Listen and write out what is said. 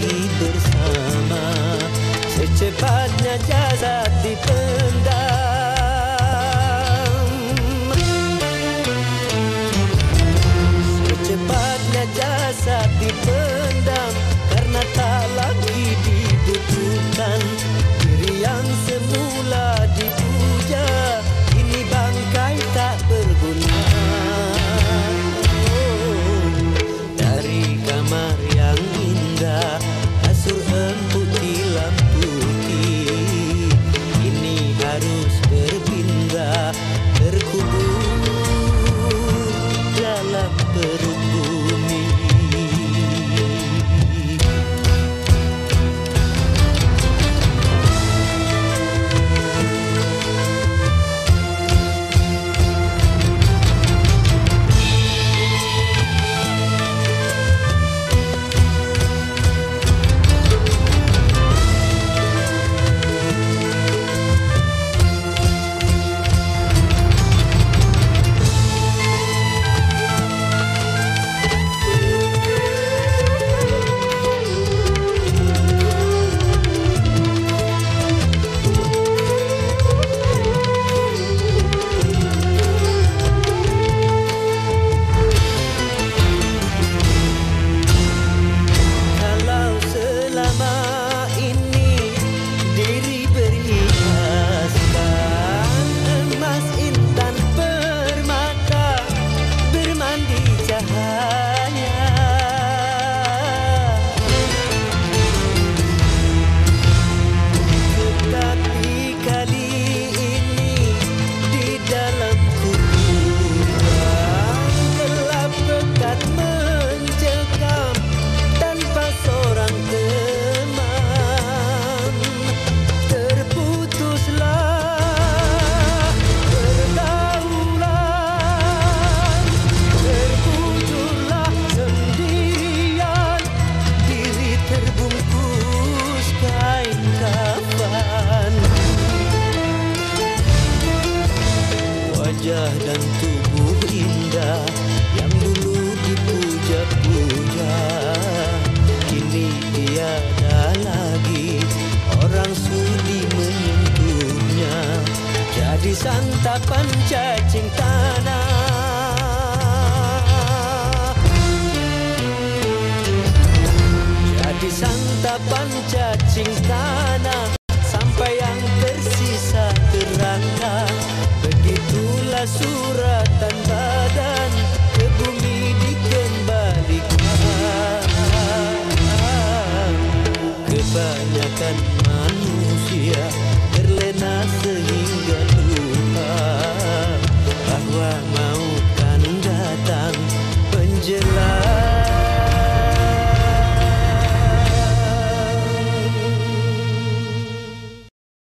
líder santapan cacing